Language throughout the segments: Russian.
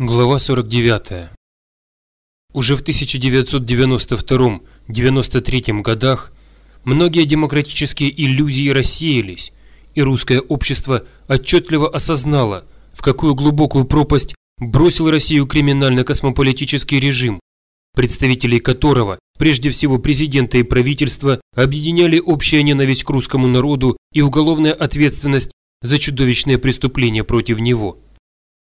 Глава 49. Уже в 1992-93 годах многие демократические иллюзии рассеялись, и русское общество отчетливо осознало, в какую глубокую пропасть бросил Россию криминально-космополитический режим, представителей которого, прежде всего президента и правительства, объединяли общая ненависть к русскому народу и уголовная ответственность за чудовищные преступления против него.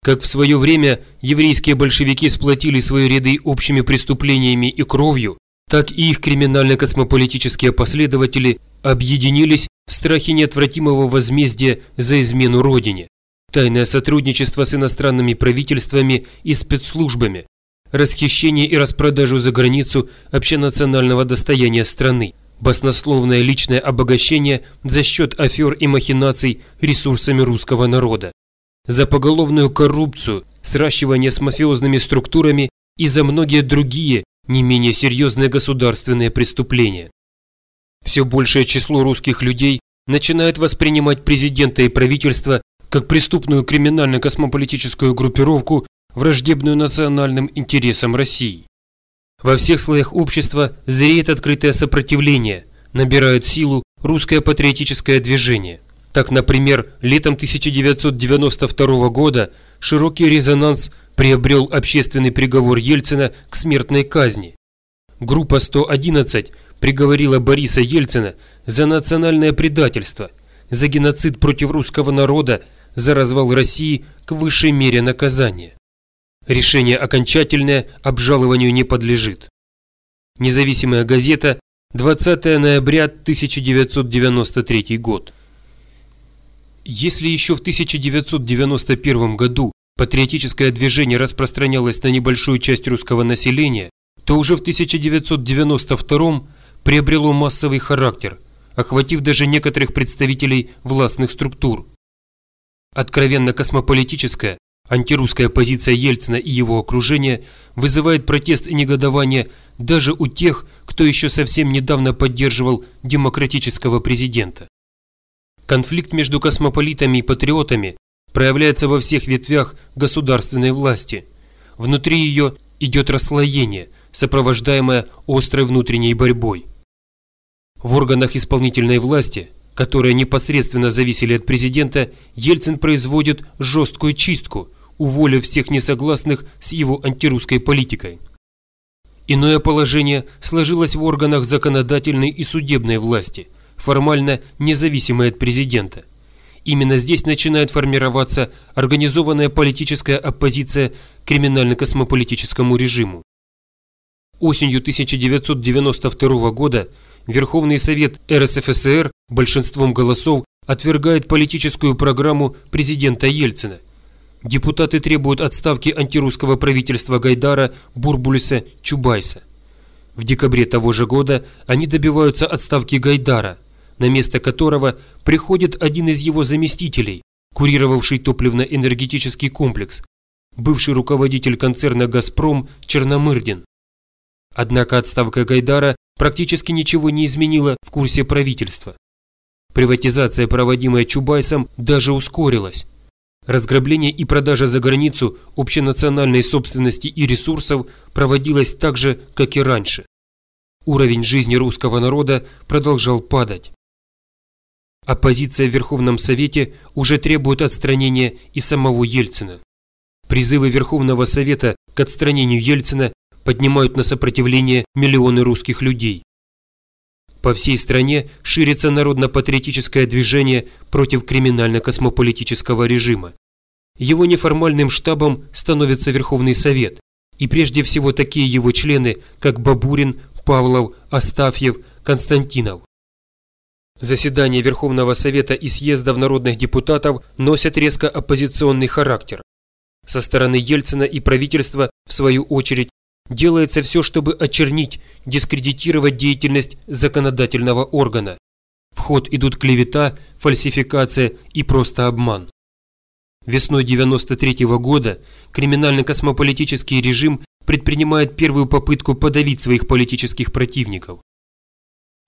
Как в свое время еврейские большевики сплотили свои ряды общими преступлениями и кровью, так и их криминально-космополитические последователи объединились в страхе неотвратимого возмездия за измену Родине, тайное сотрудничество с иностранными правительствами и спецслужбами, расхищение и распродажу за границу общенационального достояния страны, баснословное личное обогащение за счет афер и махинаций ресурсами русского народа за поголовную коррупцию, сращивание с мафиозными структурами и за многие другие, не менее серьезные государственные преступления. Все большее число русских людей начинает воспринимать президента и правительство как преступную криминально-космополитическую группировку, враждебную национальным интересам России. Во всех слоях общества зреет открытое сопротивление, набирает силу русское патриотическое движение. Так, например, летом 1992 года широкий резонанс приобрел общественный приговор Ельцина к смертной казни. Группа 111 приговорила Бориса Ельцина за национальное предательство, за геноцид против русского народа, за развал России к высшей мере наказания. Решение окончательное обжалованию не подлежит. Независимая газета, 20 ноября 1993 год. Если еще в 1991 году патриотическое движение распространялось на небольшую часть русского населения, то уже в 1992 приобрело массовый характер, охватив даже некоторых представителей властных структур. Откровенно космополитическая, антирусская позиция Ельцина и его окружения вызывает протест и негодование даже у тех, кто еще совсем недавно поддерживал демократического президента. Конфликт между космополитами и патриотами проявляется во всех ветвях государственной власти. Внутри ее идет расслоение, сопровождаемое острой внутренней борьбой. В органах исполнительной власти, которые непосредственно зависели от президента, Ельцин производит жесткую чистку, уволив всех несогласных с его антирусской политикой. Иное положение сложилось в органах законодательной и судебной власти – формально независимой от президента. Именно здесь начинает формироваться организованная политическая оппозиция криминально-космополитическому режиму. Осенью 1992 года Верховный Совет РСФСР большинством голосов отвергает политическую программу президента Ельцина. Депутаты требуют отставки антирусского правительства Гайдара, Бурбулиса, Чубайса. В декабре того же года они добиваются отставки Гайдара – на место которого приходит один из его заместителей, курировавший топливно-энергетический комплекс, бывший руководитель концерна «Газпром» Черномырдин. Однако отставка Гайдара практически ничего не изменила в курсе правительства. Приватизация, проводимая Чубайсом, даже ускорилась. Разграбление и продажа за границу общенациональной собственности и ресурсов проводилось так же, как и раньше. Уровень жизни русского народа продолжал падать. Оппозиция в Верховном Совете уже требует отстранения и самого Ельцина. Призывы Верховного Совета к отстранению Ельцина поднимают на сопротивление миллионы русских людей. По всей стране ширится народно-патриотическое движение против криминально-космополитического режима. Его неформальным штабом становится Верховный Совет, и прежде всего такие его члены, как Бабурин, Павлов, Астафьев, Константинов. Заседания Верховного Совета и съездов народных депутатов носят резко оппозиционный характер. Со стороны Ельцина и правительства, в свою очередь, делается все, чтобы очернить, дискредитировать деятельность законодательного органа. В ход идут клевета, фальсификация и просто обман. Весной 93 -го года криминально-космополитический режим предпринимает первую попытку подавить своих политических противников.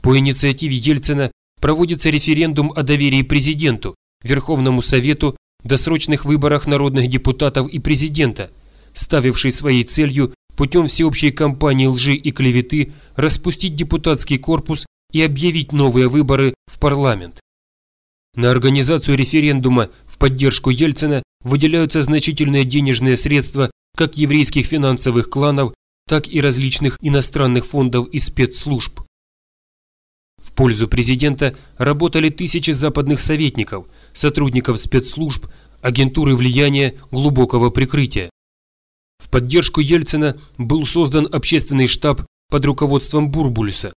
По инициативе Ельцина проводится референдум о доверии президенту, Верховному Совету, досрочных выборах народных депутатов и президента, ставивший своей целью путем всеобщей кампании лжи и клеветы распустить депутатский корпус и объявить новые выборы в парламент. На организацию референдума в поддержку Ельцина выделяются значительные денежные средства как еврейских финансовых кланов, так и различных иностранных фондов и спецслужб. Пользу президента работали тысячи западных советников, сотрудников спецслужб, агентуры влияния, глубокого прикрытия. В поддержку Ельцина был создан общественный штаб под руководством Бурбулиса,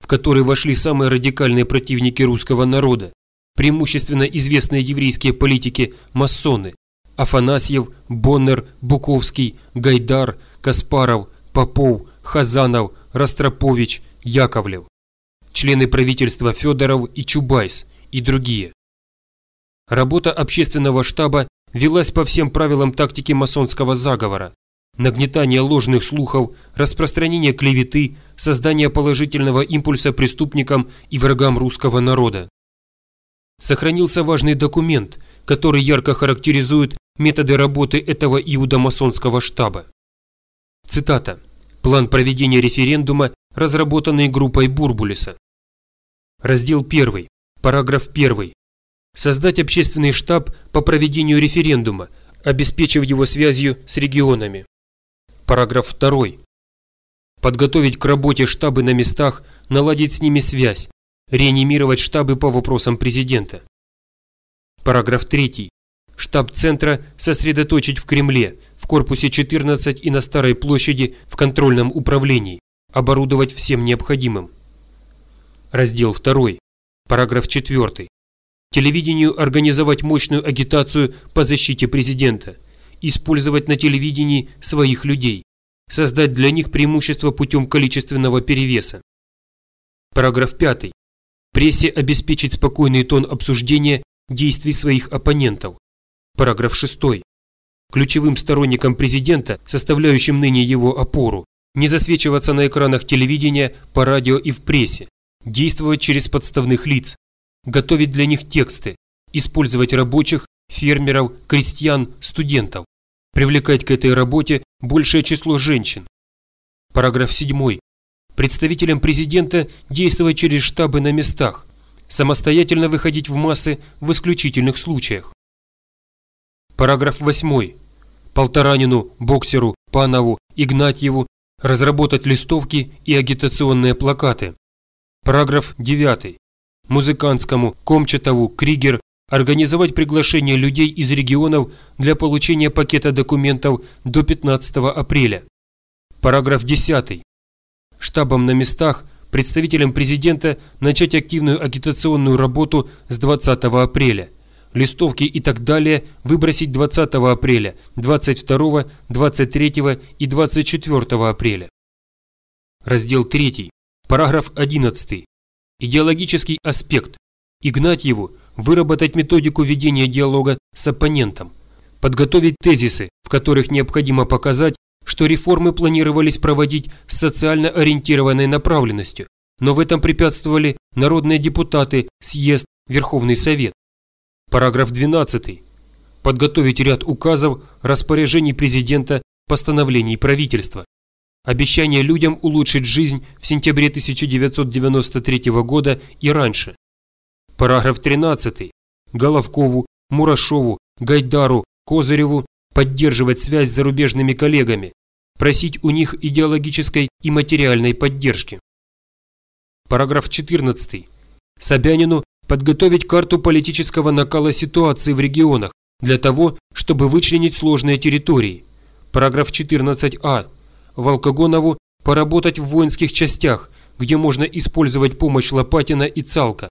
в который вошли самые радикальные противники русского народа, преимущественно известные еврейские политики-масоны Афанасьев, Боннер, Буковский, Гайдар, Каспаров, Попов, Хазанов, Ростропович, Яковлев, члены правительства Федоров и Чубайс и другие. Работа общественного штаба велась по всем правилам тактики масонского заговора. Нагнетание ложных слухов, распространение клеветы, создание положительного импульса преступникам и врагам русского народа. Сохранился важный документ, который ярко характеризует методы работы этого иудомасонского штаба. Цитата. План проведения референдума, разработанный группой Бурбулиса. Раздел 1. Параграф 1. Создать общественный штаб по проведению референдума, обеспечив его связью с регионами. Параграф 2. Подготовить к работе штабы на местах, наладить с ними связь, реанимировать штабы по вопросам президента. Параграф 3. Штаб центра сосредоточить в Кремле, в корпусе 14 и на Старой площади в контрольном управлении, оборудовать всем необходимым. Раздел 2. Параграф 4. Телевидению организовать мощную агитацию по защите президента. Использовать на телевидении своих людей. Создать для них преимущество путем количественного перевеса. Параграф 5. Прессе обеспечить спокойный тон обсуждения действий своих оппонентов. Параграф 6. Ключевым сторонникам президента, составляющим ныне его опору, не засвечиваться на экранах телевидения, по радио и в прессе, действовать через подставных лиц, готовить для них тексты, использовать рабочих, фермеров, крестьян, студентов, привлекать к этой работе большее число женщин. Параграф 7. Представителям президента действовать через штабы на местах, самостоятельно выходить в массы в исключительных случаях. Параграф 8. Полторанину, Боксеру, Панову, Игнатьеву разработать листовки и агитационные плакаты. Параграф 9. Музыкантскому, Комчатову, Кригер организовать приглашение людей из регионов для получения пакета документов до 15 апреля. Параграф 10. Штабам на местах, представителям президента начать активную агитационную работу с 20 апреля. Листовки и так далее выбросить 20 апреля, 22, 23 и 24 апреля. Раздел 3. Параграф 11. Идеологический аспект. Игнатьеву выработать методику ведения диалога с оппонентом. Подготовить тезисы, в которых необходимо показать, что реформы планировались проводить с социально ориентированной направленностью, но в этом препятствовали народные депутаты, съезд, Верховный Совет. Параграф 12. Подготовить ряд указов, распоряжений президента, постановлений правительства. Обещание людям улучшить жизнь в сентябре 1993 года и раньше. Параграф 13. Головкову, Мурашову, Гайдару, Козыреву поддерживать связь с зарубежными коллегами, просить у них идеологической и материальной поддержки. Параграф 14. Собянину подготовить карту политического накала ситуации в регионах для того, чтобы вычленить сложные территории. Параграф 14а. Волкогонову поработать в воинских частях, где можно использовать помощь Лопатина и Цалка,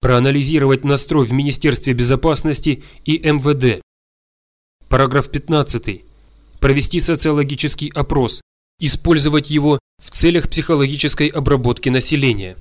проанализировать настрой в Министерстве безопасности и МВД. Параграф 15. Провести социологический опрос, использовать его в целях психологической обработки населения.